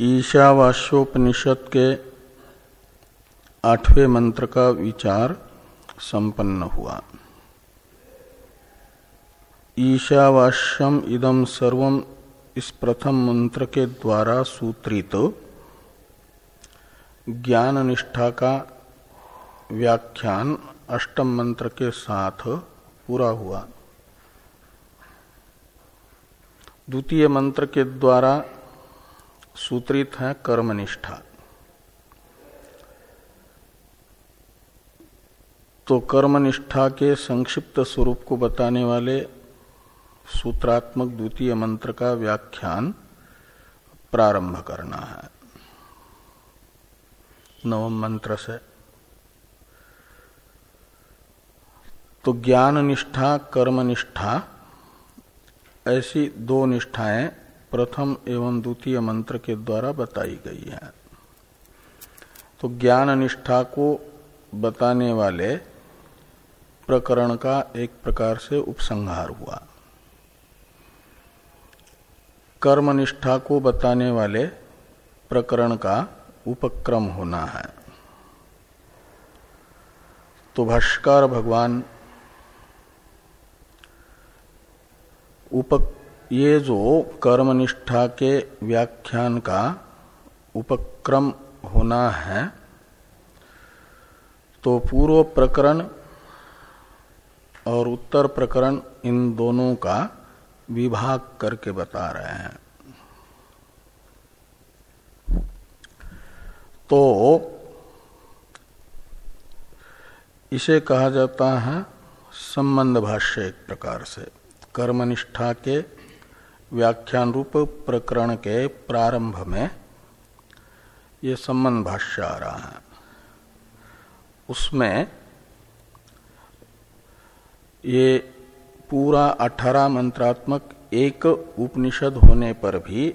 ईशावास्योपनिषद के आठवें मंत्र का विचार संपन्न हुआ। ईशावास्यम इदम सर्वम इस प्रथम मंत्र के द्वारा सूत्रित ज्ञान निष्ठा का व्याख्यान अष्टम मंत्र के साथ पूरा हुआ। द्वितीय मंत्र के द्वारा सूत्रित है कर्मनिष्ठा। तो कर्मनिष्ठा के संक्षिप्त स्वरूप को बताने वाले सूत्रात्मक द्वितीय मंत्र का व्याख्यान प्रारंभ करना है। नवम मंत्र से। तो ज्ञान निष्ठा कर्मनिष्ठा, ऐसी दो निष्ठाएँ प्रथम एवं द्वितीय मंत्र के द्वारा बताई गई है। तो ज्ञान निष्ठा को बताने वाले प्रकरण का एक प्रकार से उपसंहार हुआ। कर्म निष्ठा को बताने वाले प्रकरण का उपक्रम होना है। तो भाष्कर भगवान उप ये जो कर्मनिष्ठा के व्याख्यान का उपक्रम होना है तो पूर्व प्रकरण और उत्तर प्रकरण इन दोनों का विभाग करके बता रहे हैं। तो इसे कहा जाता है संबंध भाष्य एक प्रकार से, कर्मनिष्ठा के व्याख्यान रूप प्रकरण के प्रारंभ में ये संबंध भाष्य आ रहा है। उसमें ये पूरा अठारह मंत्रात्मक एक उपनिषद होने पर भी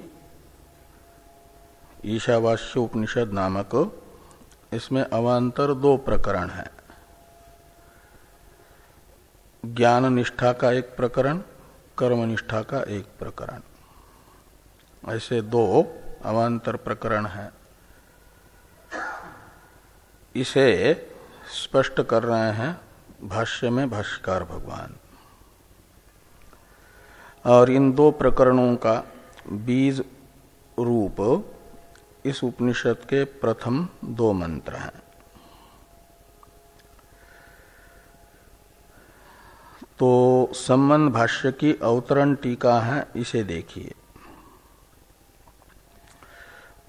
ईशावास्य उपनिषद नामक इसमें अवान्तर दो प्रकरण है। ज्ञान निष्ठा का एक प्रकरण कर्मनिष्ठा का एक प्रकरण। ऐसे दो अवान्तर प्रकरण है। इसे स्पष्ट कर रहे हैं भाष्य में भाष्यकार भगवान। और इन दो प्रकरणों का बीज रूप इस उपनिषद के प्रथम दो मंत्र हैं। तो संबंध भाष्य की अवतरण टीका है, इसे देखिए।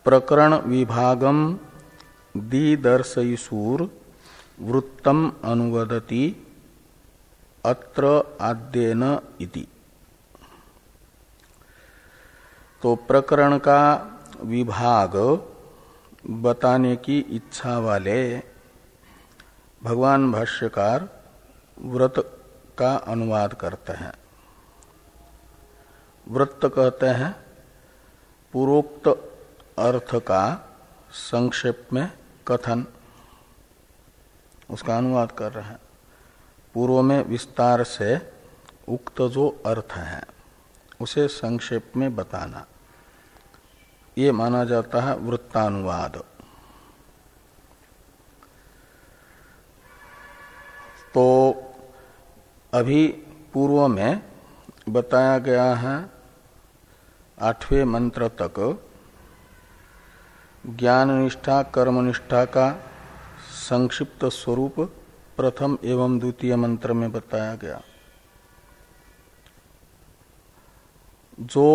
प्रकरण विभागम दीदर्शयसूर वृत्तम अनुवदति अत्र आद्यन इति। तो प्रकरण का विभाग बताने की इच्छा वाले भगवान भाष्यकार व्रत का अनुवाद करते हैं। वृत्त कहते हैं पूर्वोक्त अर्थ का संक्षेप में कथन। उसका अनुवाद कर रहे हैं। पूर्व में विस्तार से उक्त जो अर्थ है, उसे संक्षेप में बताना। ये माना जाता है वृत्तानुवाद। तो अभी पूर्व में बताया गया है, आठवें मंत्र तक ज्ञान निष्ठा कर्मनिष्ठा का संक्षिप्त स्वरूप प्रथम एवं द्वितीय मंत्र में बताया गया। जो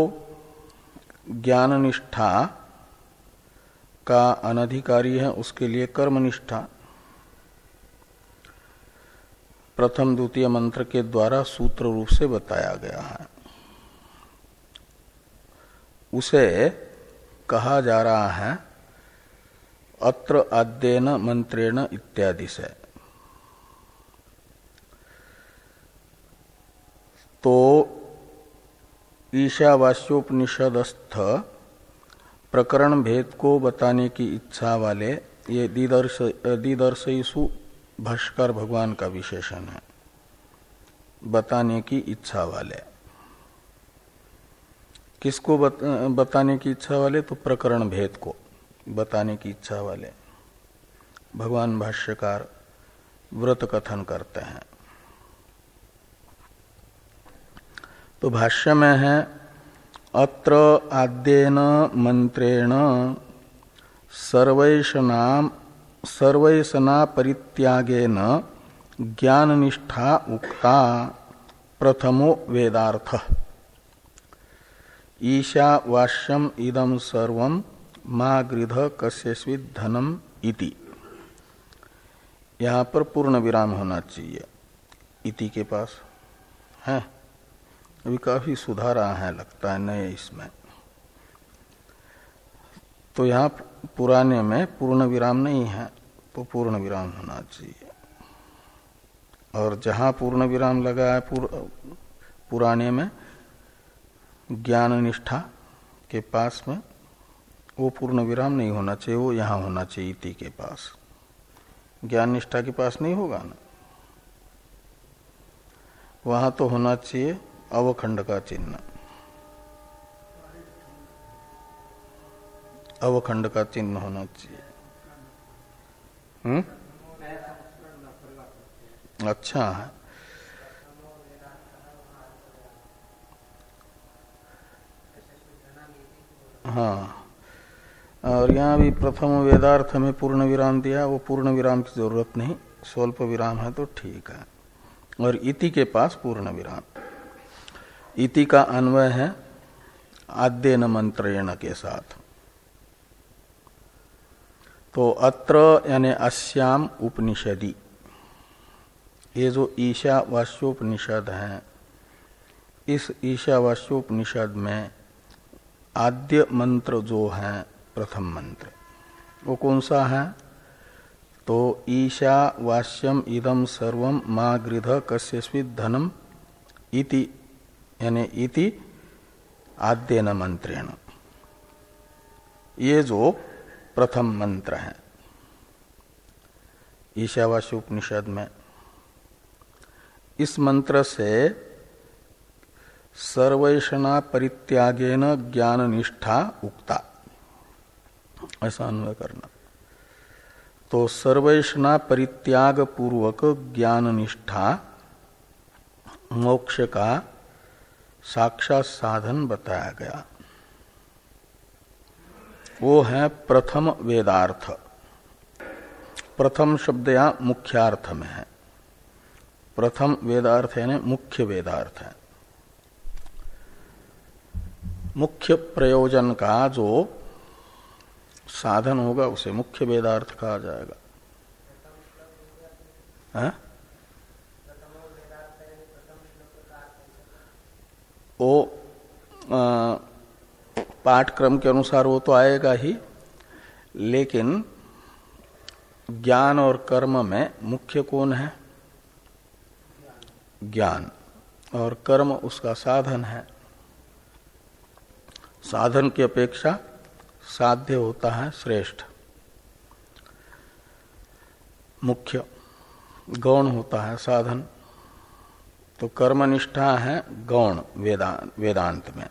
ज्ञान निष्ठा का अनधिकारी है, उसके लिए कर्मनिष्ठा प्रथम द्वितीय मंत्र के द्वारा सूत्र रूप से बताया गया है। उसे कहा जा रहा है, अत्र आद्यन मंत्रेण इत्यादि से। तो ईशावास्योपनिषदस्थ प्रकरण भेद को बताने की इच्छा वाले ये दीदर्श दीदर्शयसु भाष्कर भगवान का विशेषण है। बताने की इच्छा वाले। किसको बत, बताने की इच्छा वाले? तो प्रकरण भेद को बताने की इच्छा वाले। भगवान भाष्यकार व्रत कथन करते हैं। तो भाष्य में है अत्र आद्यन मंत्रेण सर्वैषनाम सर्वैसना परित्यागेन ज्ञान निष्ठा उक्ता प्रथमो वेदार्थ। ईशावास्यम इदम सर्व मा गृध कस्यस्वित धनम इति। यहाँ पर पूर्ण विराम होना चाहिए। इति के पास, है? अभी काफ़ी सुधार है, लगता है नए इसमें। तो यहाँ पुराने में पूर्ण विराम नहीं है तो पूर्ण विराम होना चाहिए। और जहाँ पूर्ण विराम लगा है पुर, पुराने में ज्ञान निष्ठा के पास में वो पूर्ण विराम नहीं होना चाहिए वो यहाँ होना चाहिए इति के पास। ज्ञान निष्ठा के पास नहीं होगा ना? वहाँ तो होना चाहिए अवखंड का चिन्ह। अवखंड का चिन्ह होना चाहिए। हम्म? अच्छा। हाँ। और यहाँ भी प्रथम वेदार्थ में पूर्ण विराम दिया, वो पूर्ण विराम की ज़रूरत नहीं, स्वल्प विराम है तो ठीक है। और इति के पास पूर्ण विराम। इति का अन्वय है आद्य न मंत्रेण के साथ। तो अत्र यानी अस्याम उपनिषदि। ये जो ईशावास्योपनिषद है, इस ईशावास्योपनिषद में आद्य मंत्र जो है, प्रथम मंत्र, वो कौन सा है? तो ईशा वास्यम इदम सर्वम माँ गृध कस्यस्वित धनम इति, यानी इति आद्यन मंत्रेण। ये जो प्रथम मंत्र है। ईशावासी उपनिषद में इस मंत्र से सर्वैषणा परित्यागेन ज्ञान निष्ठा उक्ता। ऐसा अन्वय करना। तो सर्वैषणा परित्याग पूर्वक ज्ञान निष्ठा मोक्ष का साक्षात साधन बताया गया। वो है प्रथम वेदार्थ। प्रथम शब्द यहाँ मुख्यार्थ में है। प्रथम वेदार्थ यानी मुख्य वेदार्थ है। मुख्य प्रयोजन का जो साधन होगा, उसे मुख्य वेदार्थ कहा जाएगा। है? वो पाठक्रम के अनुसार वो तो आएगा ही, लेकिन ज्ञान और कर्म में मुख्य कौन है? ज्ञान। और कर्म उसका साधन है। साधन की अपेक्षा साध्य होता है, श्रेष्ठ। मुख्य, गौण होता है साधन। तो कर्मनिष्ठा है गौण वेदांत वेदांत में।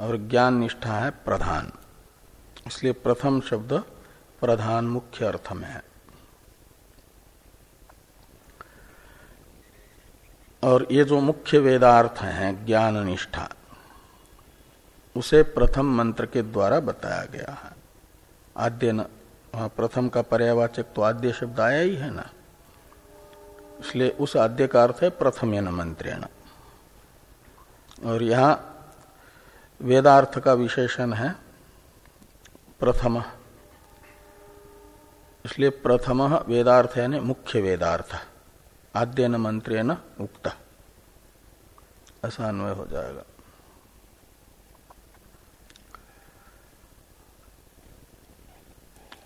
और ज्ञान निष्ठा है प्रधान। इसलिए प्रथम शब्द प्रधान मुख्य अर्थ में है। और ये जो मुख्य वेदार्थ है, ज्ञान निष्ठा, उसे प्रथम मंत्र के द्वारा बताया गया है। आद्य न प्रथम का पर्यावाचक तो आद्य शब्द आया ही है ना। इसलिए उस आद्य का अर्थ है प्रथम मंत्रेण। और यहाँ वेदार्थ का विशेषण है प्रथम। इसलिए प्रथम वेदार्थ यानी मुख्य वेदार्थ। आद्य मंत्रेण उक्त। ऐसा अन्वय हो जाएगा।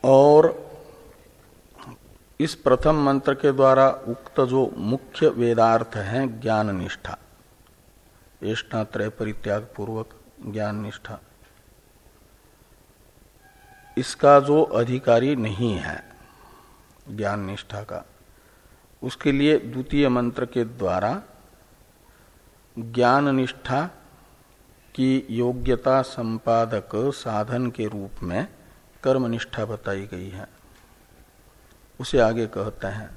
और इस प्रथम मंत्र के द्वारा उक्त जो मुख्य वेदार्थ है ज्ञान निष्ठा एष्णा त्रय परित्याग पूर्वक ज्ञान निष्ठा इसका जो अधिकारी नहीं है ज्ञान निष्ठा का, उसके लिए द्वितीय मंत्र के द्वारा ज्ञान निष्ठा की योग्यता संपादक साधन के रूप में कर्मनिष्ठा बताई गई है। उसे आगे कहते हैं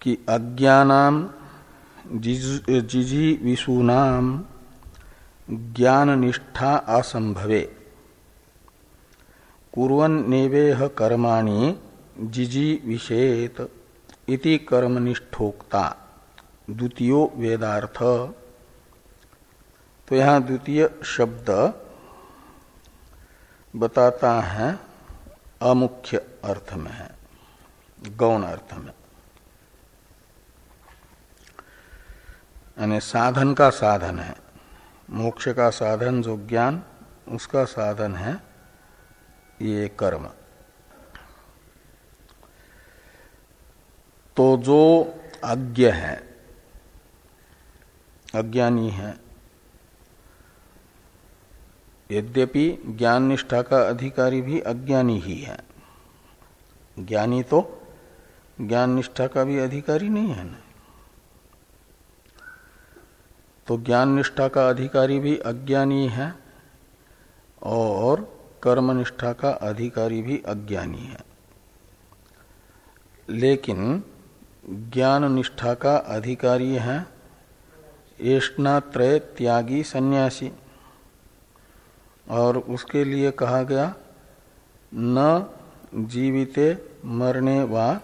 कि अज्ञानाम जिजी विषुनाम ज्ञान निष्ठा असंभवे कुरन नेवेह कर्माणि जिजी विषेत इति कर्मनिष्ठोक्ता। द्वितीय वेदार्थ। तो यहाँ द्वितीय शब्द बताता है अमुख्य अर्थ में है, गौण अर्थ में। यानी साधन का साधन है। मोक्ष का साधन जो ज्ञान, उसका साधन है ये कर्म। तो जो अज्ञ है, अज्ञानी है, यद्यपि ज्ञान निष्ठा का अधिकारी भी अज्ञानी ही है। ज्ञानी तो ज्ञान निष्ठा का भी अधिकारी नहीं है ना। तो ज्ञान निष्ठा का अधिकारी भी अज्ञानी है और कर्म निष्ठा का अधिकारी भी अज्ञानी है। लेकिन ज्ञान निष्ठा का अधिकारी है एष्णात्रय त्यागी सन्यासी। और उसके लिए कहा गया, न जीविते मरने वा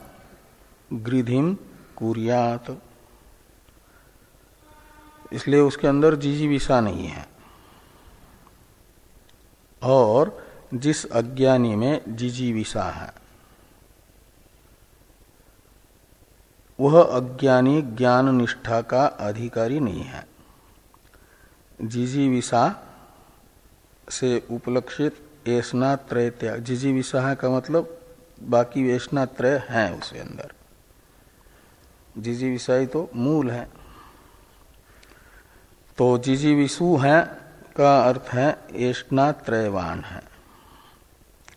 गृधिम कुरियात। इसलिए उसके अंदर जीजीविषा नहीं है। और जिस अज्ञानी में जीजीविषा है, वह अज्ञानी ज्ञान निष्ठा का अधिकारी नहीं है। जीजीविषा से उपलक्षित ऐसना त्रय त्याग जिजीविषा का मतलब बाकी वेशना त्रय है उसके अंदर। जिजीविषाई तो मूल है। तो जिजीविषु है का अर्थ है ऐष्णा त्रयवान है।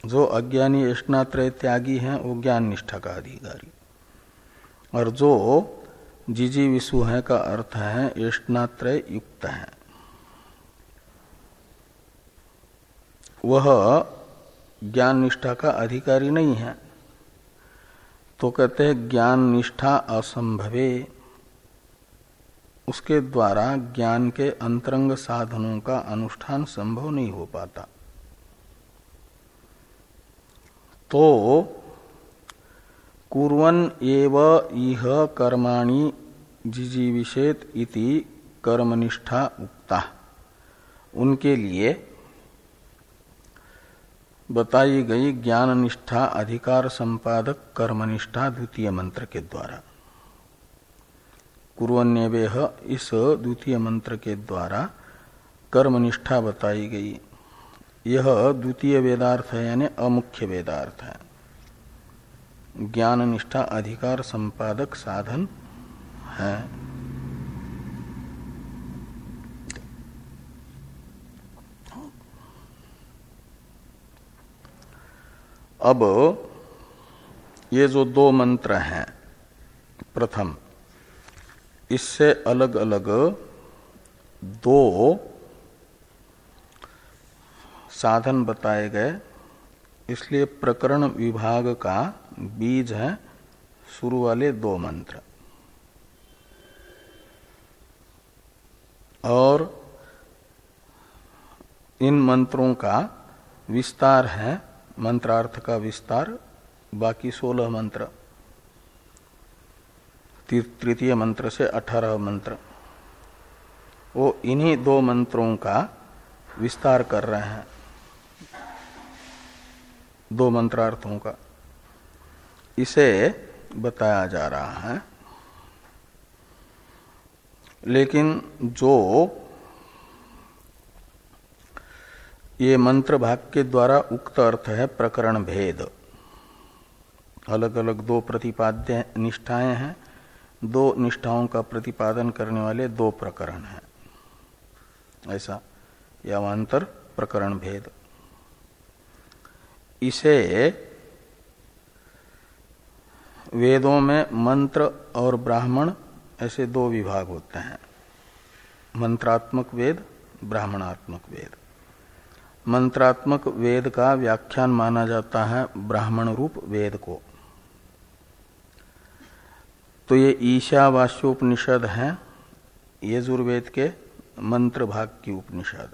जो अज्ञानी ऐष्णा त्रय त्यागी है, वो ज्ञान निष्ठा का अधिकारी और जो जिजी विषु है का अर्थ है, ऐष्णात्रय युक्त है। वह ज्ञान निष्ठा का अधिकारी नहीं है। तो कहते हैं, ज्ञान निष्ठा असंभवे। उसके द्वारा ज्ञान के अंतरंग साधनों का अनुष्ठान संभव नहीं हो पाता। तो कुरन एव इह कर्माणि जिजीविषेत इति कर्मनिष्ठा उक्ता। उनके लिए बताई गई ज्ञान निष्ठा अधिकार संपादक कर्मनिष्ठा द्वितीय मंत्र के द्वारा। कुरन्यवेह इस द्वितीय मंत्र के द्वारा कर्मनिष्ठा बताई गई। यह द्वितीय वेदार्थ है, यानी अमुख्य वेदार्थ है। ज्ञान निष्ठा अधिकार संपादक साधन है। अब ये जो दो मंत्र हैं, प्रथम इससे अलग अलग दो साधन बताए गए। इसलिए प्रकरण विभाग का बीज है शुरू वाले दो मंत्र। और इन मंत्रों का विस्तार है, मंत्रार्थ का विस्तार, बाकी सोलह मंत्र। तृतीय मंत्र से अठारह मंत्र। वो इन्हीं दो मंत्रों का विस्तार कर रहे हैं। दो मंत्रार्थों का। इसे बताया जा रहा है। लेकिन जो ये मंत्र भाग के द्वारा उक्त अर्थ है प्रकरण भेद। अलग अलग दो प्रतिपाद्य निष्ठाएँ हैं। दो निष्ठाओं का प्रतिपादन करने वाले दो प्रकरण हैं। ऐसा यावांतर प्रकरण भेद। इसे वेदों में मंत्र और ब्राह्मण ऐसे दो विभाग होते हैं। मंत्रात्मक वेद, ब्राह्मणात्मक वेद। मंत्रात्मक वेद का व्याख्यान माना जाता है ब्राह्मण रूप वेद को। तो ये ईशावास्योपनिषद है, यजुर्वेद के मंत्र भाग की उपनिषद।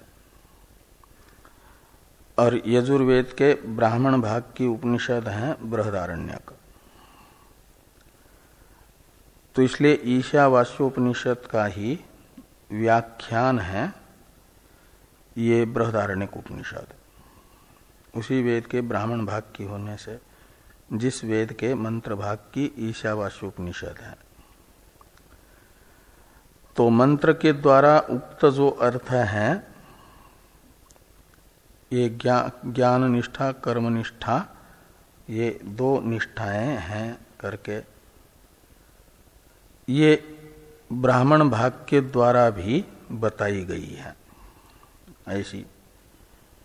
और यजुर्वेद के ब्राह्मण भाग की उपनिषद है बृहदारण्यक। तो इसलिए ईशावास्योपनिषद का ही व्याख्यान है ये बृहदारण्य उपनिषद। उसी वेद के ब्राह्मण भाग की होने से जिस वेद के मंत्र भाग की ईशावास्योपनिषद है। तो मंत्र के द्वारा उक्त जो अर्थ है, ये ज्ञान निष्ठा कर्म निष्ठा ये दो निष्ठाएँ हैं करके, ये ब्राह्मण भाग के द्वारा भी बताई गई है। ऐसी।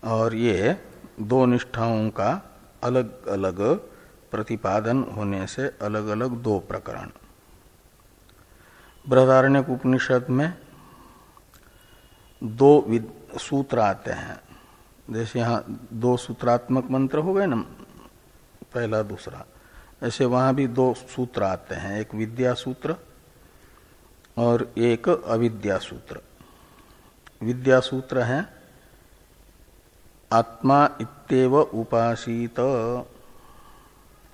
और ये दो निष्ठाओं का अलग अलग प्रतिपादन होने से अलग अलग दो प्रकरण। बृहदारण्य उपनिषद में दो सूत्र आते हैं। जैसे यहाँ दो सूत्रात्मक मंत्र हो गए ना, पहला दूसरा। ऐसे वहाँ भी दो सूत्र आते हैं, एक विद्या सूत्र और एक अविद्या सूत्र। विद्या सूत्र है, आत्मा इत्येव उपासित।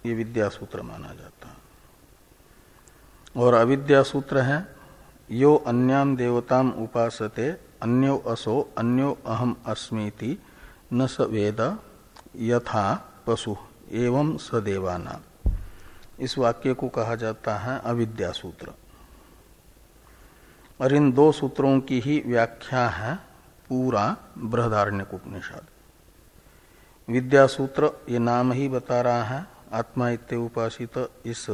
ये विद्या सूत्र माना जाता है। और अविद्या सूत्र है, यो अन्याम देवताम उपासते, अन्यो असो, अन्यो अहम अस्मीति, न स वेद, यथा पशु, एवं सदेवाना इस वाक्य को कहा जाता है अविद्या सूत्र और इन दो सूत्रों की ही व्याख्या है पूरा बृहदारण्य उपनिषद। विद्या सूत्र ये नाम ही बता रहा है आत्मा इत्य उपासित इस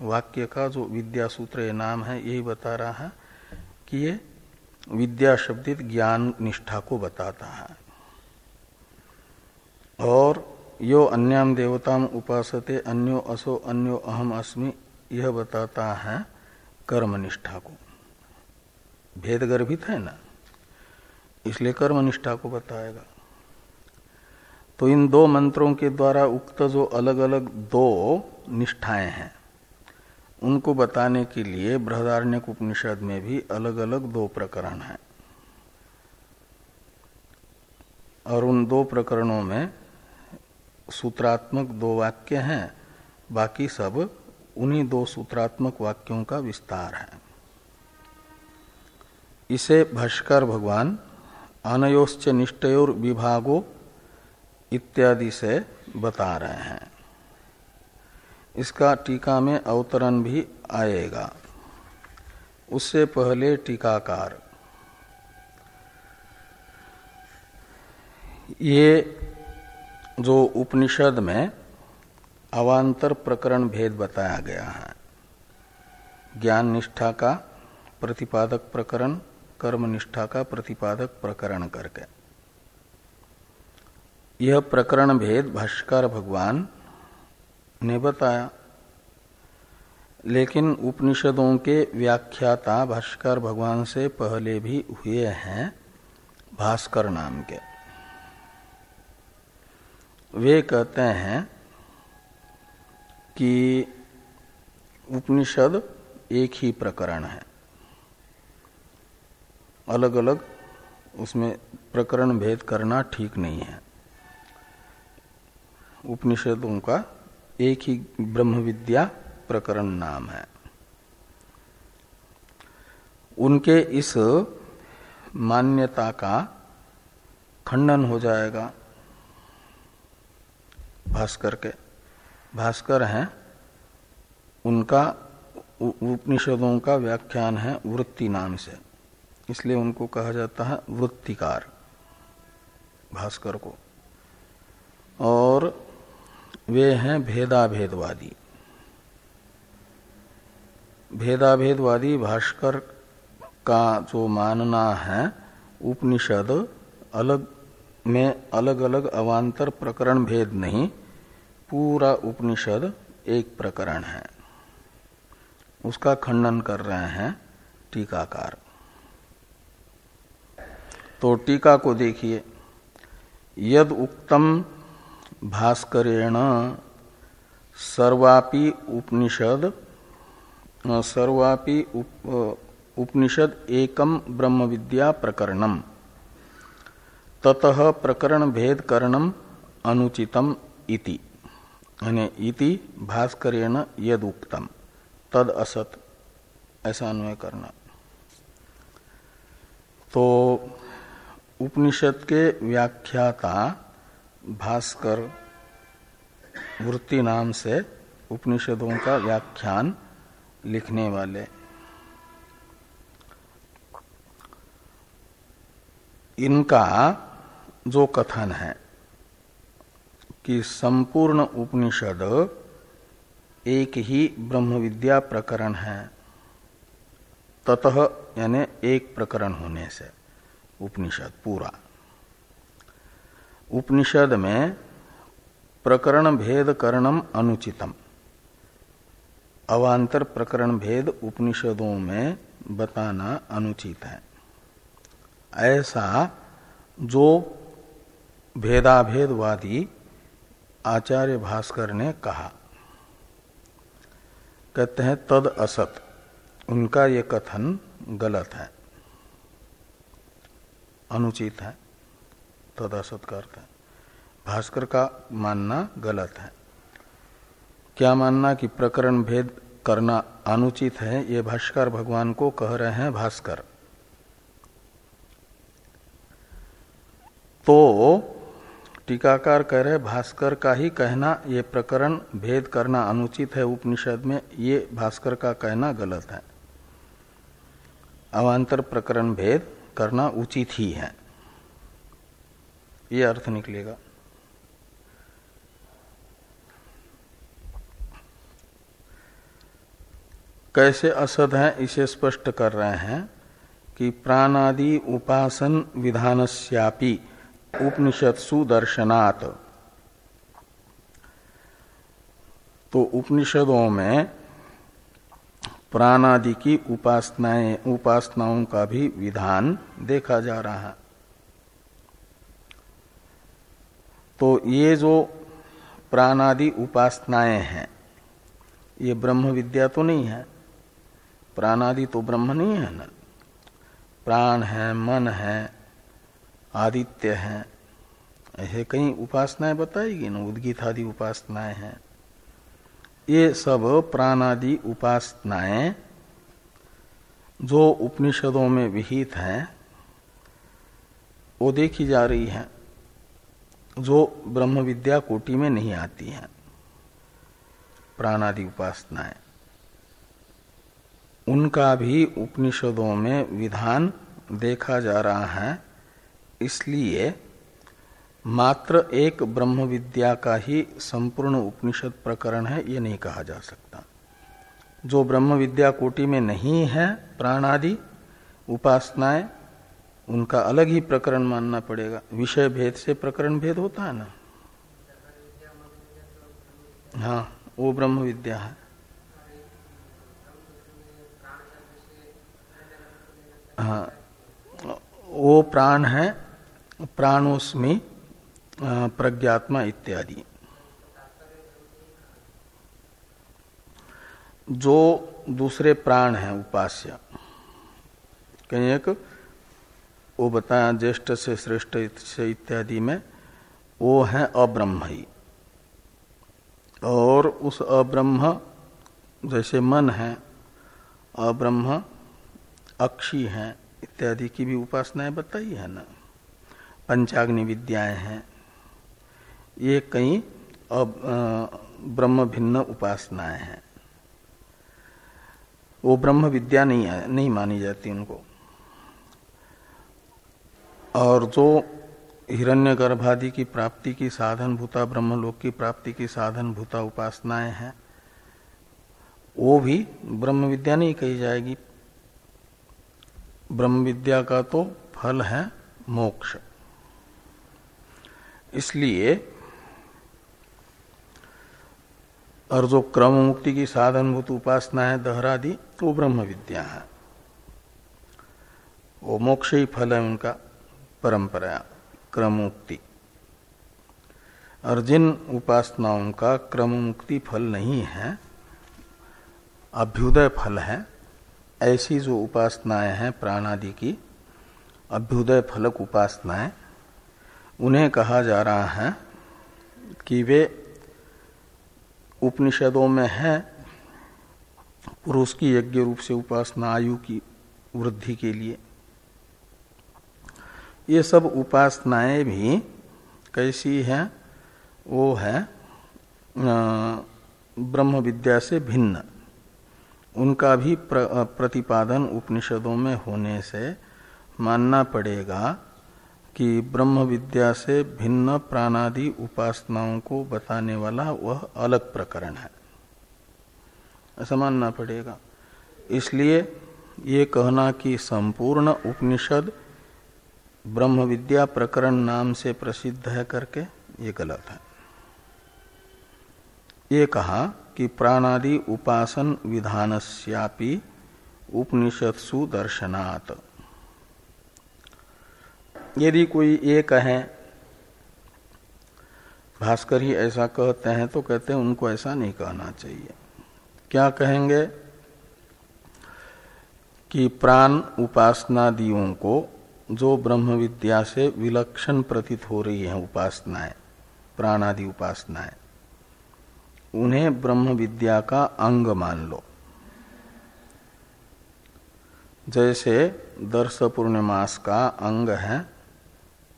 वाक्य का जो विद्या सूत्र नाम है, यही बता रहा है कि ये विद्या शब्दित ज्ञान निष्ठा को बताता है। और यो अन्याम देवताम उपासते, अन्यो असो, अन्यो अहम अस्मि, यह बताता है कर्म निष्ठा को। भेद गर्भित है ना? इसलिए कर्म निष्ठा को बताएगा। तो इन दो मंत्रों के द्वारा उक्त जो अलग अलग दो निष्ठाएँ हैं, उनको बताने के लिए बृहदारण्य उपनिषद में भी अलग अलग दो प्रकरण हैं। और उन दो प्रकरणों में सूत्रात्मक दो वाक्य हैं, बाकी सब उन्हीं दो सूत्रात्मक वाक्यों का विस्तार है। इसे भाष्कर भगवान अनयोश्च निष्ठयोर विभागो इत्यादि से बता रहे हैं। इसका टीका में अवतरण भी आएगा। उससे पहले टीकाकार। ये जो उपनिषद में अवान्तर प्रकरण भेद बताया गया है ज्ञान निष्ठा का प्रतिपादक प्रकरण कर्म निष्ठा का प्रतिपादक प्रकरण करके। यह प्रकरण भेद भाष्कर भगवान ने बताया। लेकिन उपनिषदों के व्याख्याता भाष्कर भगवान से पहले भी हुए हैं भास्कर नाम के। वे कहते हैं कि उपनिषद एक ही प्रकरण है। अलग अलग उसमें प्रकरण भेद करना ठीक नहीं है। उपनिषदों का एक ही ब्रह्म विद्या प्रकरण नाम है। उनके इस मान्यता का खंडन हो जाएगा। भास्कर के, भास्कर हैं, उनका उपनिषदों का व्याख्यान है वृत्ति नाम से। इसलिए उनको कहा जाता है वृत्तिकार, भास्कर को। और वे हैं भेदाभेदवादी। भेदाभेदवादी भास्कर का जो मानना है, उपनिषद अलग में अलग अलग अवांतर प्रकरण भेद नहीं, पूरा उपनिषद एक प्रकरण है। उसका खंडन कर रहे हैं टीकाकार। तो टीका को देखिए। यद उक्तम भास्करेण सर्वापि उपनिषद सर्वापि उप, उपनिषद एकम ब्रह्म विद्या प्रकरणम। ततः प्रकरण भेद करणम अनुचितम इति। इति भास्करेण यद उक्तम तद असत। ऐसा अन्वय करना। तो उपनिषद के व्याख्याता भास्कर वृत्ति नाम से उपनिषदों का व्याख्यान लिखने वाले। इनका जो कथन है कि संपूर्ण उपनिषद एक ही ब्रह्म विद्या प्रकरण है, ततः यानी एक प्रकरण होने से, उपनिषद पूरा। उपनिषद में प्रकरण भेद करणम अनुचितम। अवांतर प्रकरण भेद उपनिषदों में बताना अनुचित है। ऐसा जो भेदाभेदवादी आचार्य भास्कर ने कहा, कहते हैं, तद असत। उनका ये कथन गलत है। अनुचित है। तद असत का भास्कर का मानना गलत है। क्या मानना कि प्रकरण भेद करना अनुचित है? ये भाष्कर भगवान को कह रहे हैं भास्कर। तो टीकाकार कह रहे भास्कर का ही कहना, ये प्रकरण भेद करना अनुचित है उपनिषद में, ये भास्कर का कहना गलत है। अवान्तर प्रकरण भेद करना उचित ही है। ये अर्थ निकलेगा। कैसे असद है इसे स्पष्ट कर रहे हैं कि प्राणादि उपासन विधानस्यापि उपनिषत्सु दर्शनात्। तो उपनिषदों में प्राणादि की उपासनाएँ, उपासनाओं का भी विधान देखा जा रहा है। तो ये जो प्राणादि उपासनाएँ हैं, ये ब्रह्म विद्या तो नहीं है। प्राणादि तो ब्रह्म नहीं है ना। प्राण है, मन है, आदित्य है, ऐसे कई उपासनाएँ बताएगी ना, उद्गीत आदि उपासनाएँ हैं। ये सब प्राणादि उपासनाएँ जो उपनिषदों में विहित हैं, वो देखी जा रही हैं। जो ब्रह्म विद्या कोटि में नहीं आती हैं, प्राणादि उपासनाएँ, उनका भी उपनिषदों में विधान देखा जा रहा है। इसलिए मात्र एक ब्रह्म विद्या का ही संपूर्ण उपनिषद प्रकरण है, ये नहीं कहा जा सकता। जो ब्रह्म विद्या कोटि में नहीं है, प्राणादि उपासनाएँ उनका अलग ही प्रकरण मानना पड़ेगा। विषय भेद से प्रकरण भेद होता है ना? हाँ वो ब्रह्म विद्या है। हाँ वो प्राण है, प्राणोस्मी प्रज्ञात्मा इत्यादि। जो दूसरे प्राण है, उपास्य। कहीं एक वो बताया ज्येष्ठ से श्रेष्ठ से इत्यादि में, वो है अब्रह्म ही और उस अब्रह्म, जैसे मन है, अब्रह्म, अक्षी है, इत्यादि की भी उपासनाएँ बताई है ना। पंचाग्नि विद्याएँ हैं। ये कई अब ब्रह्म भिन्न उपासनाएँ हैं। वो ब्रह्म विद्या नहीं है, नहीं मानी जाती उनको। और जो हिरण्य गर्भादि की प्राप्ति की साधन भूता, ब्रह्मलोक की प्राप्ति की साधन भूता उपासनाएँ हैं, वो भी ब्रह्म विद्या नहीं कही जाएगी। ब्रह्म विद्या का तो फल है मोक्ष। इसलिए और जो क्रम मुक्ति की साधनभूत उपासना है दहरादि, वो ब्रह्म विद्या है। वो मोक्ष ही फल है उनका। परंपरा, क्रमोक्ति। और जिन उपासनाओं का क्रम मुक्ति फल नहीं है, अभ्युदय फल है, ऐसी जो उपासनाएँ हैं प्राणादि की, अभ्युदय फलक उपासनाएँ, उन्हें कहा जा रहा है कि वे उपनिषदों में है, पुरुष की यज्ञ रूप से उपासना आयु की वृद्धि के लिए। ये सब उपासनाएँ भी कैसी हैं? वो है ब्रह्म विद्या से भिन्न। उनका भी प्र, प्रतिपादन उपनिषदों में होने से मानना पड़ेगा कि ब्रह्म विद्या से भिन्न प्राणादि उपासनाओं को बताने वाला वह अलग प्रकरण है। ऐसा मानना पड़ेगा। इसलिए ये कहना कि संपूर्ण उपनिषद ब्रह्म विद्या प्रकरण नाम से प्रसिद्ध है करके ये गलत है। ये कहा कि प्राणादि उपासन विधानस्यापि उपनिषत्सु दर्शनात्। यदि कोई ये कहे, भास्कर ही ऐसा कहते हैं तो कहते हैं उनको ऐसा नहीं कहना चाहिए। क्या कहेंगे कि प्राण उपासनादियों को जो ब्रह्म विद्या से विलक्षण प्रतीत हो रही है उपासनाएँ, प्राणादि उपासनाएँ, उन्हें ब्रह्म विद्या का अंग मान लो। जैसे दर्श पूर्णिमास का अंग है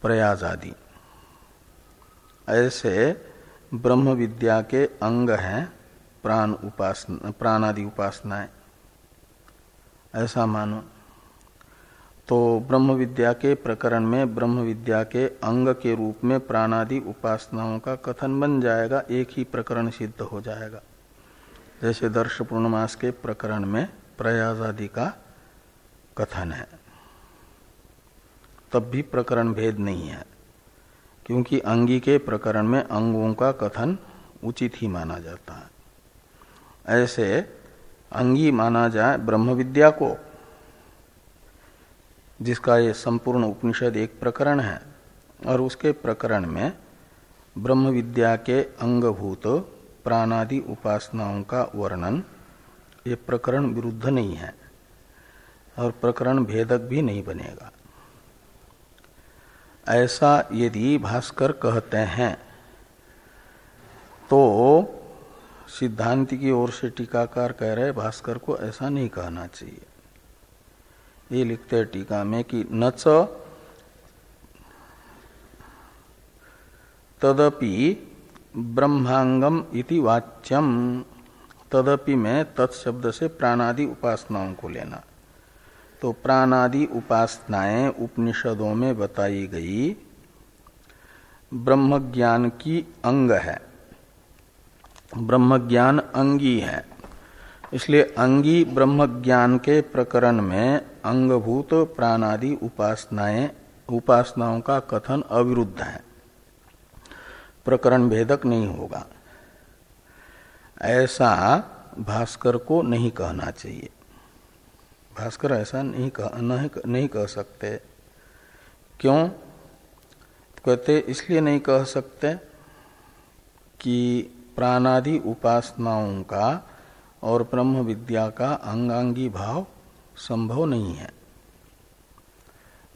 प्रयाज आदि ऐसे ब्रह्म विद्या के अंग हैं प्राण उपासना, प्राणादि उपासनाएँ। ऐसा मानो तो ब्रह्म विद्या के प्रकरण में ब्रह्म विद्या के अंग के रूप में प्राणादि उपासनाओं का कथन बन जाएगा, एक ही प्रकरण सिद्ध हो जाएगा। जैसे दर्श पूर्णमास के प्रकरण में प्रयाज आदि का कथन है। तब भी प्रकरण भेद नहीं है, क्योंकि अंगी के प्रकरण में अंगों का कथन उचित ही माना जाता है। ऐसे अंगी माना जाए ब्रह्म विद्या को जिसका ये संपूर्ण उपनिषद एक प्रकरण है, और उसके प्रकरण में ब्रह्म विद्या के अंगभूत प्राणादि उपासनाओं का वर्णन, ये प्रकरण विरुद्ध नहीं है, और प्रकरण भेदक भी नहीं बनेगा। ऐसा यदि भास्कर कहते हैं तो सिद्धांत की ओर से टीकाकार कह रहे भास्कर को ऐसा नहीं कहना चाहिए। ये लिखते हैं टीका में कि न तदपि ब्रह्मांगम इति वाच्यम। तदपि में तत्शब्द से प्राणादि उपासनाओं को लेना। तो प्राणादि उपासनाएँ उपनिषदों में बताई गई। ब्रह्म ज्ञान की अंग है। ब्रह्म ज्ञान अंगी है। इसलिए अंगी ब्रह्म ज्ञान के प्रकरण में अंगभूत प्राणादि उपासनाएँ उपासनाओं का कथन अविरुद्ध है। प्रकरण भेदक नहीं होगा। ऐसा भास्कर को नहीं कहना चाहिए। भास्कर ऐसा नहीं कह नहीं, नहीं कह सकते। क्यों? कहते इसलिए नहीं कह सकते कि प्राणादि उपासनाओं का और ब्रह्म विद्या का अंगांगी भाव संभव नहीं है।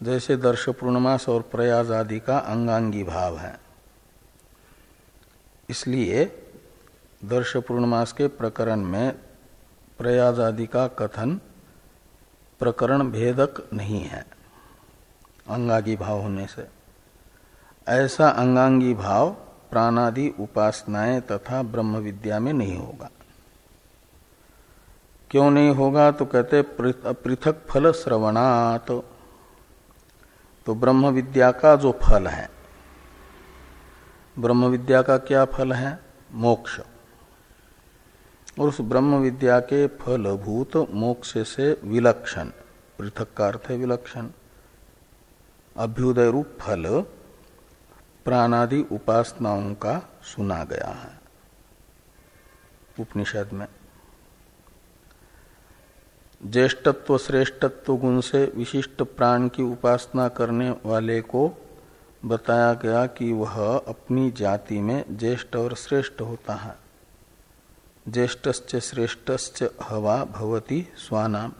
जैसे दर्श पूर्णमास और प्रयाज आदि का अंगांगी भाव है। इसलिए दर्श पूर्णमास के प्रकरण में प्रयाज आदि का कथन प्रकरण भेदक नहीं है, अंगांगी भाव होने से। ऐसा अंगांगी भाव प्राणादि उपासनाएँ तथा ब्रह्म विद्या में नहीं होगा। क्यों नहीं होगा? तो कहते पृथक फल श्रवणात। तो ब्रह्म विद्या का जो फल है ब्रह्म विद्या का क्या फल है? मोक्ष। और उस ब्रह्म विद्या के फलभूत मोक्ष से विलक्षण, पृथक का अर्थ है विलक्षण। अभ्युदय रूप फल, प्राणादि उपासनाओं का सुना गया है। उपनिषद में ज्येष्ठत्व, श्रेष्ठत्व गुण से विशिष्ट प्राण की उपासना करने वाले को बताया गया कि वह अपनी जाति में ज्येष्ठ और श्रेष्ठ होता है। ज्येष्ठ श्रेष्ठ हवा भवती स्वानाम।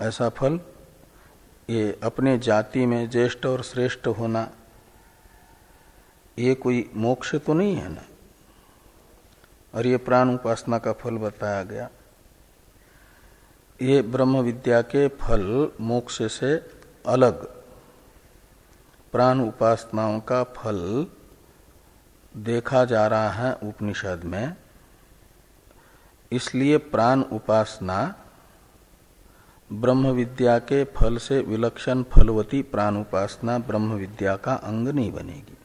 ऐसा फल, ये अपने जाति में ज्येष्ठ और श्रेष्ठ होना, ये कोई मोक्ष तो नहीं है ना? और ये प्राण उपासना का फल बताया गया। ये ब्रह्म विद्या के फल मोक्ष से अलग। प्राण उपासनाओं का फल देखा जा रहा है उपनिषद में। इसलिए प्राण उपासना ब्रह्म विद्या के फल से विलक्षण फलवती प्राण उपासना ब्रह्म विद्या का अंग नहीं बनेगी।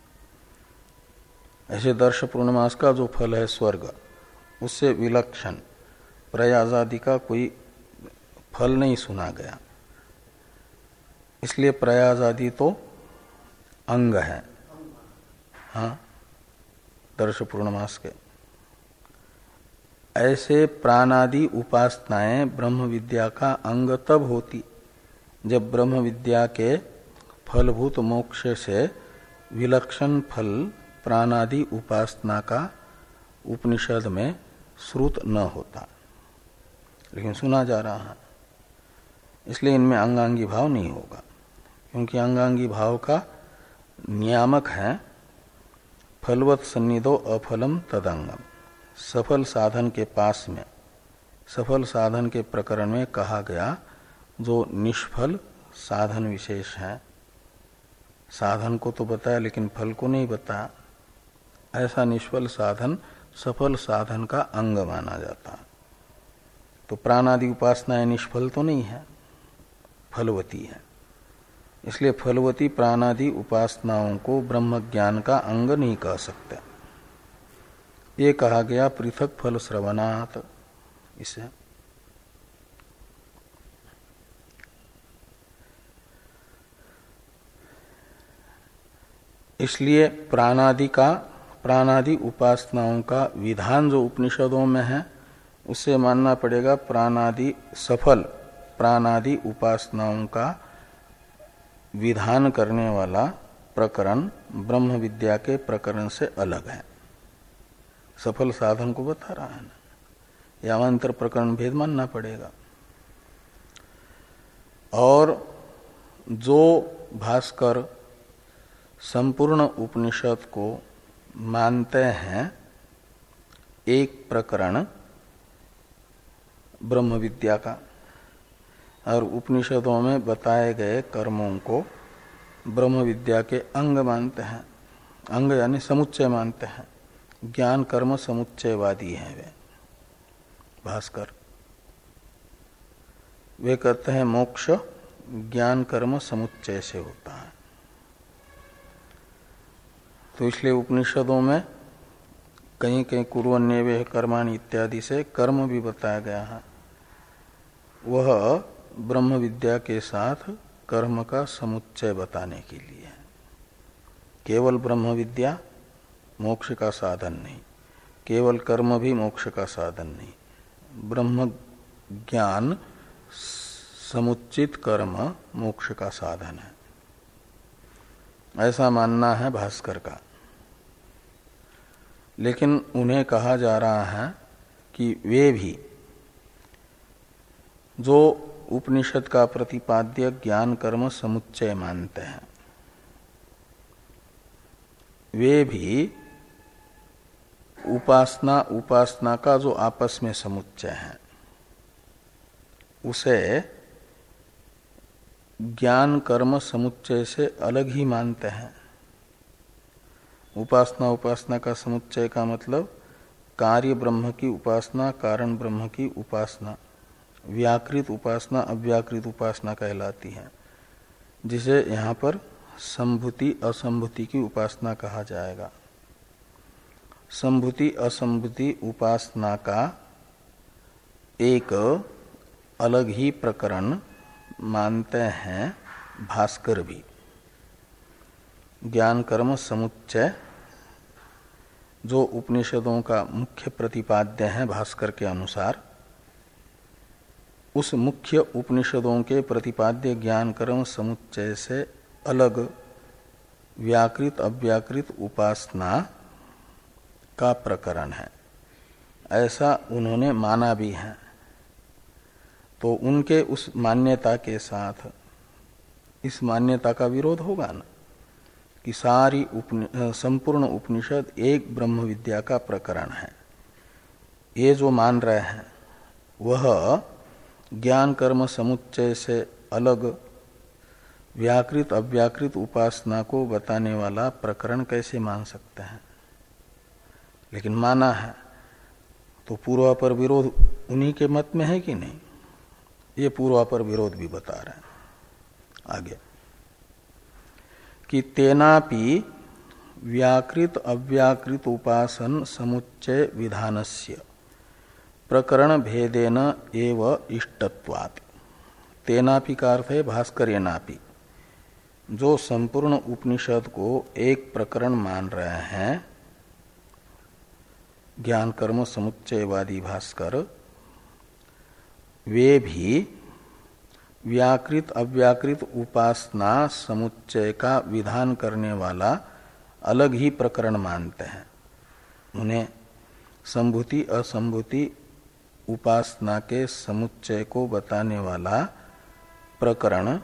ऐसे दर्श पूर्णमास का जो फल है स्वर्ग, उससे विलक्षण, प्रयाजादि का कोई फल नहीं सुना गया। इसलिए प्रयास आदि तो अंग है। हाँ दर्श पूर्णमास के। ऐसे प्राणादि उपासनाएँ ब्रह्म विद्या का अंग तब होती, जब ब्रह्म विद्या के फलभूत मोक्ष से विलक्षण फल प्राणादि उपासना का उपनिषद में श्रुत न होता। लेकिन सुना जा रहा है। इसलिए इनमें अंगांगी भाव नहीं होगा, क्योंकि अंगांगी भाव का नियामक है। फलवत सन्निधो अफलम तदंगम। सफल साधन के पास में, सफल साधन के प्रकरण में कहा गया, जो निष्फल साधन विशेष है। साधन को तो बताया, लेकिन फल को नहीं बताया। ऐसा निष्फल साधन, सफल साधन का अंग माना जाता। तो प्राणादि उपासनाएँ निष्फल तो नहीं है। फलवती है। इसलिए फलवती प्राणादि उपासनाओं को ब्रह्म ज्ञान का अंग नहीं कह सकते। ये कहा गया पृथक फल श्रवणात। इसे इसलिए प्राणादि का, प्राणादि उपासनाओं का विधान जो उपनिषदों में है उससे मानना पड़ेगा प्राणादि सफल। प्राणादि उपासनाओं का विधान करने वाला प्रकरण ब्रह्म विद्या के प्रकरण से अलग है। सफल साधन को बता रहा है ना। प्रकरण भेद मानना पड़ेगा। और जो भास्कर संपूर्ण उपनिषद को मानते हैं, एक प्रकरण ब्रह्म विद्या का। और उपनिषदों में बताए गए कर्मों को ब्रह्म विद्या के अंग मानते हैं। अंग यानी समुच्चय मानते हैं। ज्ञान, कर्म समुच्चयवादी हैं वे। भास्कर। वे कहते हैं, मोक्ष ज्ञान, कर्म समुच्चय से होता है। तो इसलिए उपनिषदों में कहीं कहीं कुरन्य कर्माण इत्यादि से कर्म भी बताया गया है। वह ब्रह्म विद्या के साथ कर्म का समुच्चय बताने के लिए। केवल ब्रह्म विद्या मोक्ष का साधन नहीं, केवल कर्म भी मोक्ष का साधन नहीं। ब्रह्म ज्ञान समुचित कर्म मोक्ष का साधन है। ऐसा मानना है भास्कर का। लेकिन उन्हें कहा जा रहा है कि वे भी, जो उपनिषद का प्रतिपाद्य ज्ञान कर्म समुच्चय मानते हैं। वे भी उपासना उपासना का जो आपस में समुच्चय है, उसे ज्ञान कर्म समुच्चय से अलग ही मानते हैं। उपासना उपासना का समुच्चय का मतलब कार्य ब्रह्म की उपासना, कारण ब्रह्म की उपासना। व्याकृत उपासना अव्याकृत उपासना कहलाती है, जिसे यहाँ पर संभूति असंभूति की उपासना कहा जाएगा। संभूति असंभूति उपासना का एक अलग ही प्रकरण मानते हैं भास्कर भी। ज्ञान कर्म समुच्चय, जो उपनिषदों का मुख्य प्रतिपाद्य है भास्कर के अनुसार उस मुख्य उपनिषदों के प्रतिपाद्य ज्ञान कर्म समुच्चय से अलग व्याकृत अव्याकृत उपासना का प्रकरण है। ऐसा उन्होंने माना भी है। तो उनके उस मान्यता के साथ इस मान्यता का विरोध होगा ना? कि सारी उपनि, संपूर्ण उपनिषद एक ब्रह्म विद्या का प्रकरण है। ये जो मान रहे हैं वह ज्ञान कर्म समुच्चय से अलग व्याकृत अव्याकृत उपासना को बताने वाला प्रकरण कैसे मान सकते हैं? लेकिन माना है तो पूर्वापर विरोध उन्हीं के मत में है कि नहीं? ये पूर्वापर विरोध भी बता रहे हैं। आगे। कि तेनापि व्याकृत अव्याकृत उपासन समुच्चय विधानस्य। प्रकरण भेदेन एव इष्टत्वात्। तेनापि का अर्थ है भास्कर जो संपूर्ण उपनिषद को एक प्रकरण मान रहे हैं ज्ञान कर्म समुच्चयवादी भास्कर, वे भी व्याकृत अव्याकृत उपासना समुच्चय का विधान करने वाला अलग ही प्रकरण मानते हैं। उन्हें संभूति, असंभूति उपासना के समुच्चय को बताने वाला प्रकरण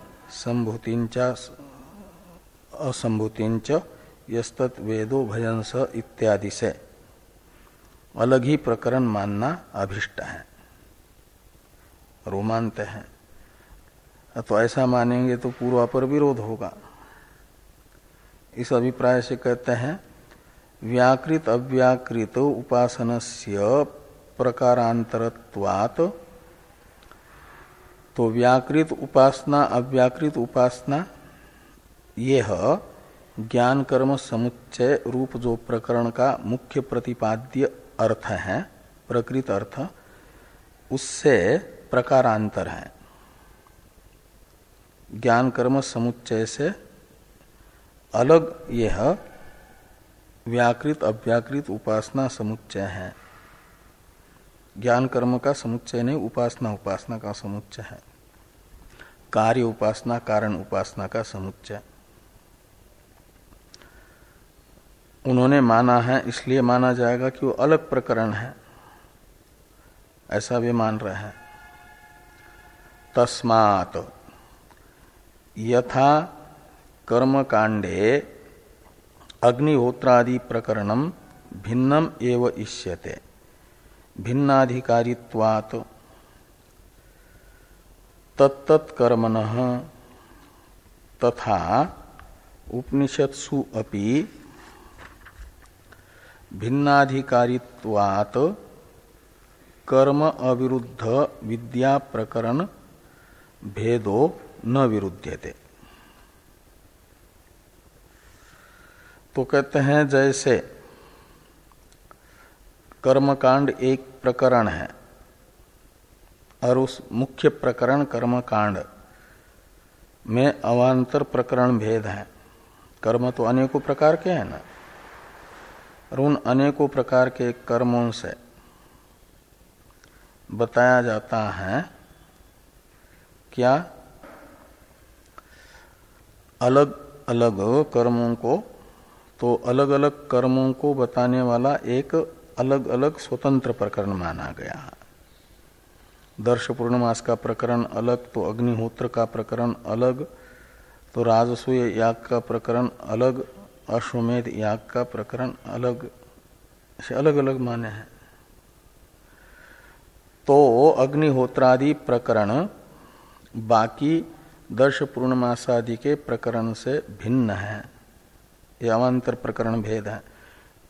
संभूतिंचा यस्तत वेदो भजंस इत्यादि से। अलग ही प्रकरण मानना अभिष्ट है। रोमांत है। तो ऐसा मानेंगे तो पूर्वा पर विरोध होगा। इस अभिप्राय से कहते हैं, व्याकृत अव्याकृत उपासनस्य प्रकारांतरत्वात तो व्याकृत उपासना, अव्याकृत उपासना, यह ज्ञान कर्म समुच्चय रूप जो प्रकरण का मुख्य प्रतिपाद्य अर्थ है, प्रकृत अर्थ, उससे प्रकारांतर है। ज्ञान कर्म समुच्चय से अलग यह व्याकृत, अव्याकृत उपासना समुच्चय है। ज्ञान कर्म का समुच्चय नहीं, उपासना उपासना का समुच्चय है। कार्य उपासना, कारण उपासना का समुच्चय। उन्होंने माना है, इसलिए माना जाएगा कि वो अलग प्रकरण है। ऐसा भी मान रहे हैं। तस्मात यथा कर्म कांडे अग्निहोत्रादि प्रकरणम भिन्नम एव इष्यते। भिन्नाधिकारित्वात्। तत्तत्कर्मण तथा उपनिषत्सु अपि भिन्नाधिकारित्वात् कर्म अविरुद्ध विद्या प्रकरण भेदो न विरुद्धते तो कहते हैं जैसे कर्मकांड एक प्रकरण है, और उस मुख्य प्रकरण कर्मकांड में अवान्तर प्रकरण भेद है। कर्म तो अनेकों प्रकार के हैं ना, और उन अनेकों प्रकार के कर्मों से बताया जाता है, क्या अलग अलग कर्मों को तो अलग अलग कर्मों को बताने वाला एक अलग अलग स्वतंत्र प्रकरण माना गया। दर्श पूर्णमास का प्रकरण अलग तो अग्निहोत्र का प्रकरण अलग तो राजसूय याग का प्रकरण अलग, अश्वमेध याग का प्रकरण अलग। से अलग अलग माने हैं। तो अग्निहोत्रादि प्रकरण बाकी दर्श पूर्णमासादि के प्रकरण से भिन्न है। यह अवान्तर प्रकरण भेद है।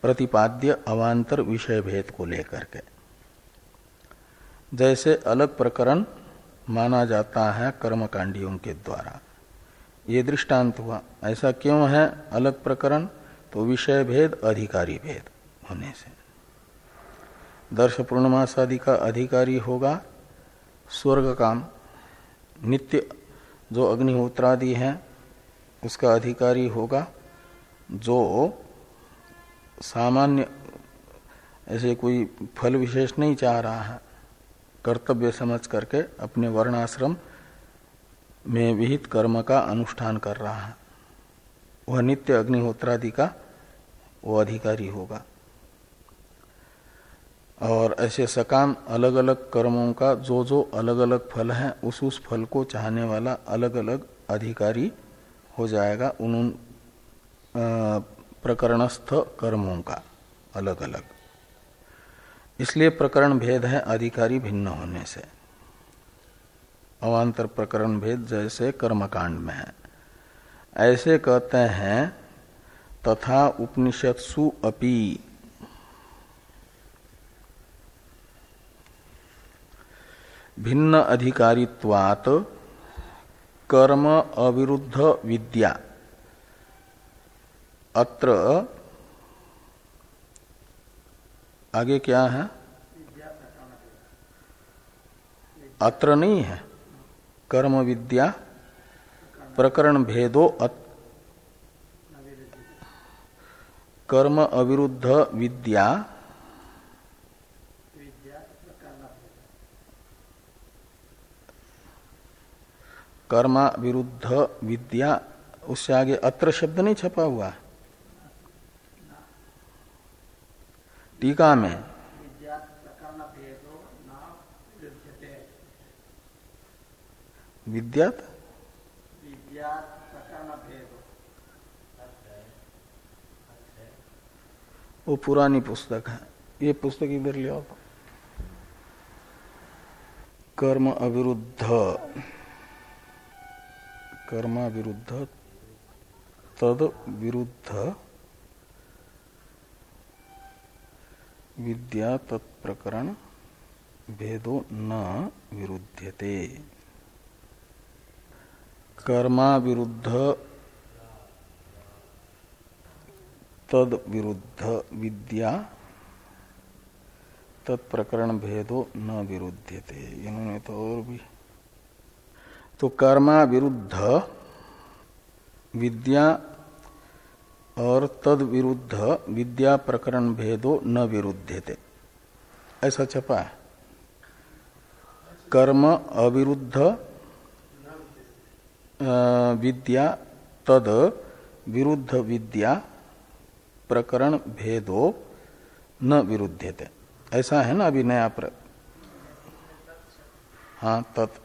प्रतिपाद्य अवान्तर विषय भेद को लेकर के। जैसे अलग प्रकरण माना जाता है कर्मकांडियों के द्वारा। ये दृष्टांत हुआ। ऐसा क्यों है अलग प्रकरण? तो विषय भेद, अधिकारी भेद होने से। दर्श पूर्णमासादि का अधिकारी होगा। स्वर्ग काम, नित्य जो अग्निहोत्रादि है, उसका अधिकारी होगा। जो सामान्य, ऐसे कोई फल विशेष नहीं चाह रहा है। कर्तव्य समझ करके अपने वर्णाश्रम में विहित कर्म का अनुष्ठान कर रहा है। वह नित्य अग्निहोत्रादि का वो अधिकारी होगा। और ऐसे सकाम अलग अलग कर्मों का जो जो अलग अलग फल है, उस उस फल को चाहने वाला अलग अलग अधिकारी हो जाएगा। उन प्रकरणस्थ कर्मों का अलग अलग इसलिए प्रकरण भेद है, अधिकारी भिन्न होने से। अवान्तर प्रकरण भेद जैसे कर्मकांड में है। ऐसे कहते हैं, तथा उपनिषत्सु अपि। भिन्न अधिकारित्वात कर्म अविरुद्ध विद्या। अत्र आगे क्या है? अत्र नहीं है। कर्म विद्या प्रकरण भेदो कर्म अविरुद्ध विद्या कर्मा विरुद्ध विद्या। उससे आगे अत्र शब्द नहीं छपा हुआ है। टीका में विद्यात वो पुरानी पुस्तक है। ये पुस्तक इधर ले आओ। कर्म अविरुद्ध। कर्म विरुद्ध तद विरुद्ध। विद्या तत्प्रकरण भेदो न विरुध्यते। कर्मा विरुद्ध तद विरुद्ध विद्या, तत्प्रकरण भेदो न विरुध्यते। इन्होंने तो और भी तो कर्मा विरुद्ध विद्या और तद विरुद्ध विद्या प्रकरण भेदो न विरुद्धते ऐसा छपा है। कर्म अविरुद्ध विद्या, तद विरुद्ध विद्या प्रकरण भेदो न विरुद्धते ऐसा है ना अभी नया प्र हाँ तत्।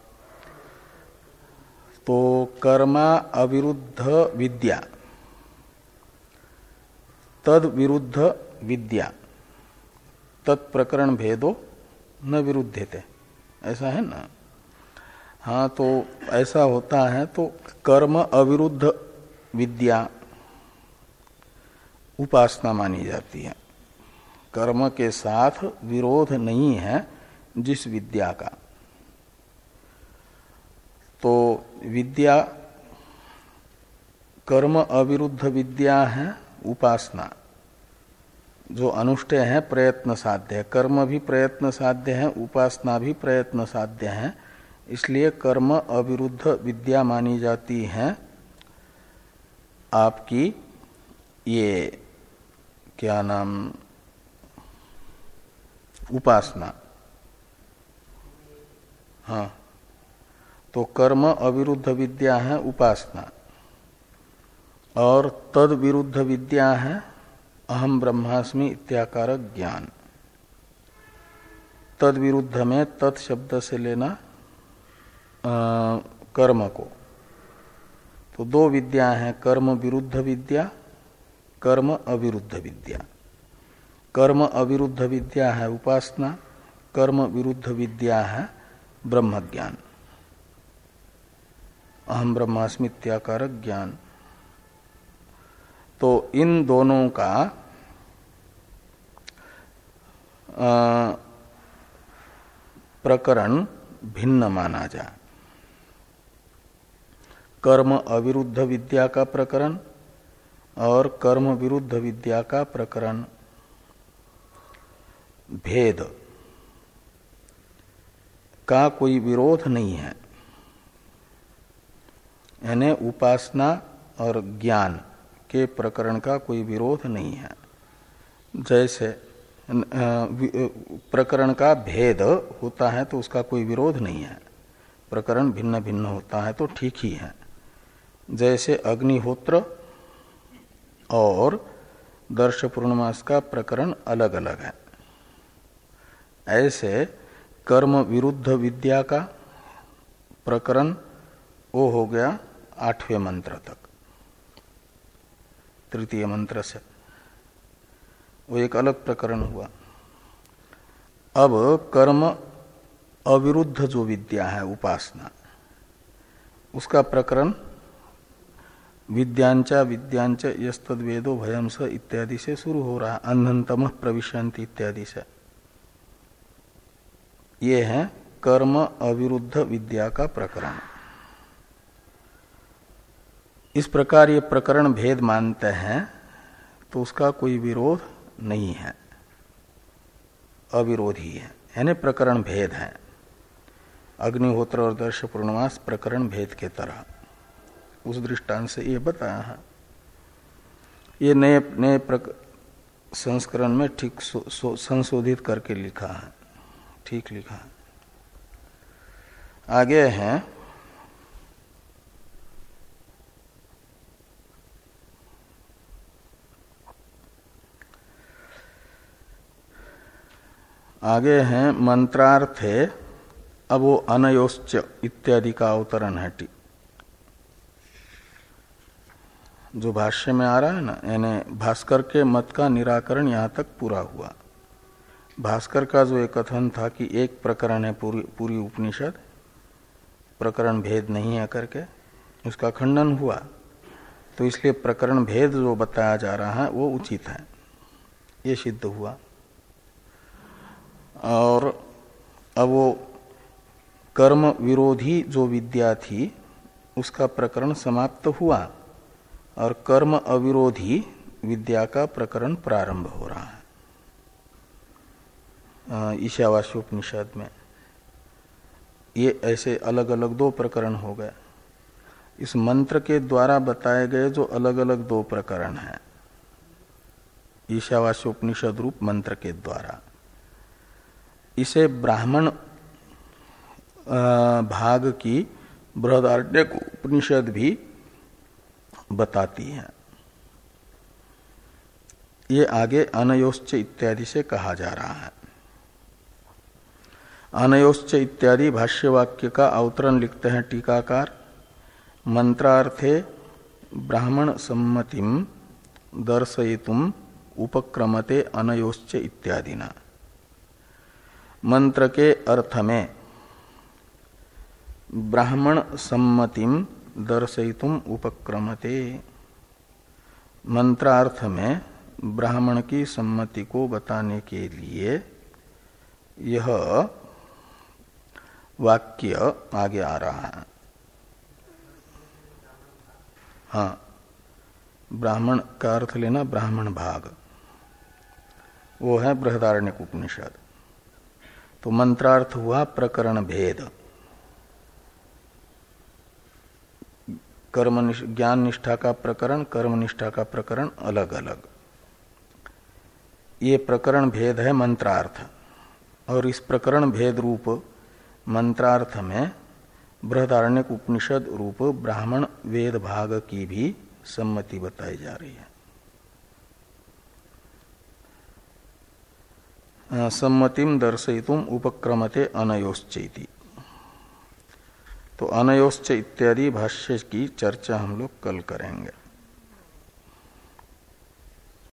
तो कर्मा अविरुद्ध विद्या तद विरुद्ध विद्या। तत्प्रकरण भेदो न विरुद्ध थे ऐसा है ना? हाँ तो ऐसा होता है तो कर्म अविरुद्ध विद्या उपासना मानी जाती है। कर्म के साथ विरोध नहीं है जिस विद्या का। तो विद्या, कर्म अविरुद्ध विद्या है उपासना, जो अनुष्ठे है, प्रयत्न साध्य है। कर्म भी प्रयत्न साध्य है, उपासना भी प्रयत्न साध्य है। इसलिए कर्म अविरुद्ध विद्या मानी जाती है। आपकी ये, क्या नाम, उपासना। हाँ तो कर्म अविरुद्ध विद्या है, उपासना। और तद विरुद्ध विद्या है अहम ब्रह्मास्मि इत्याकारक ज्ञान। तद विरुद्ध में तत् शब्द से लेना आ, कर्म को। तो दो विद्या हैं कर्म विरुद्ध विद्या कर्म अविरुद्ध विद्या। कर्म अविरुद्ध विद्या है उपासना कर्म विरुद्ध विद्या है ब्रह्म ज्ञान अहम ब्रह्मास्मित्याकारक ज्ञान। तो इन दोनों का प्रकरण भिन्न माना जाए कर्म अविरुद्ध विद्या का प्रकरण और कर्म विरुद्ध विद्या का प्रकरण। भेद। का कोई विरोध नहीं है। यानी उपासना और ज्ञान। के प्रकरण का कोई विरोध नहीं है। जैसे प्रकरण का भेद होता है तो उसका कोई विरोध नहीं है। प्रकरण भिन्न भिन्न होता है तो ठीक ही है। जैसे अग्निहोत्र और दर्श पूर्णमास का प्रकरण अलग अलग है। ऐसे कर्म विरुद्ध विद्या का प्रकरण, वो हो गया आठवें मंत्र तक। तृतीय मंत्र से। वो एक अलग प्रकरण हुआ। अब कर्म अविरुद्ध जो विद्या है, उपासना, उसका प्रकरण विद्यांचा, विद्यांच यस्तद वेदो भयम स इत्यादि से शुरू हो रहा अन्नतम प्रविशंति इत्यादि से। ये है कर्म अविरुद्ध विद्या का प्रकरण। इस प्रकार ये प्रकरण भेद मानते हैं तो उसका कोई विरोध नहीं है। अविरोधी है। यानी प्रकरण भेद है। अग्निहोत्र और दर्श पूर्णवास प्रकरण भेद के तरह। उस दृष्टांत से ये बताया है। ये नए नए संस्करण में ठीक संशोधित करके लिखा है। ठीक लिखा है। आगे हैं। आगे हैं मंत्रार्थे, अब वो अनयोश्च इत्यादि का अवतरण है टी। जो भाष्य में आ रहा है ना, यानी भास्कर के मत का निराकरण यहाँ तक पूरा हुआ। भास्कर का जो एक कथन था कि एक प्रकरण है पूरी पूरी उपनिषद, प्रकरण भेद नहीं है करके, उसका खंडन हुआ। तो इसलिए प्रकरण भेद जो बताया जा रहा है, वो उचित है। ये सिद्ध हुआ। और अब वो कर्म विरोधी जो विद्या थी, उसका प्रकरण समाप्त हुआ और कर्म अविरोधी विद्या का प्रकरण प्रारंभ हो रहा है। ईशावास्योपनिषद में ये ऐसे अलग अलग दो प्रकरण हो गए। इस मंत्र के द्वारा बताए गए जो अलग अलग दो प्रकरण हैं, ईशावास्योपनिषद रूप मंत्र के द्वारा। इसे ब्राह्मण भाग की बृहदारण्य उपनिषद भी बताती है। ये आगे अनयोश्च इत्यादि से कहा जा रहा है। अनयोश्च इत्यादि भाष्यवाक्य का अवतरण लिखते हैं टीकाकार। मंत्रार्थे ब्राह्मण सम्मतिम दर्शयितुम उपक्रमते अनयोश्च इत्यादि ना मंत्र के अर्थ में, ब्राह्मण सम्मतिम दर्शयितुम उपक्रमते। मंत्रार्थ में, ब्राह्मण की सम्मति को बताने के लिए यह वाक्य आगे आ रहा है। हाँ ब्राह्मण का अर्थ लेना ब्राह्मण भाग। वो है बृहदारण्य उपनिषद। तो मंत्रार्थ हुआ प्रकरण भेद। कर्म ज्ञान निष्ठा का प्रकरण, कर्म निष्ठा का प्रकरण अलग अलग ये प्रकरण भेद है मंत्रार्थ। और इस प्रकरण भेद रूप मंत्रार्थ में बृहदारण्य उपनिषद रूप ब्राह्मण वेद भाग की भी सम्मति बताई जा रही है। सम्मतिम दर्शयितुम उपक्रमते अनयोश्चेती। तो अनयोश्च इत्यादि भाष्य की चर्चा हम लोग कल करेंगे।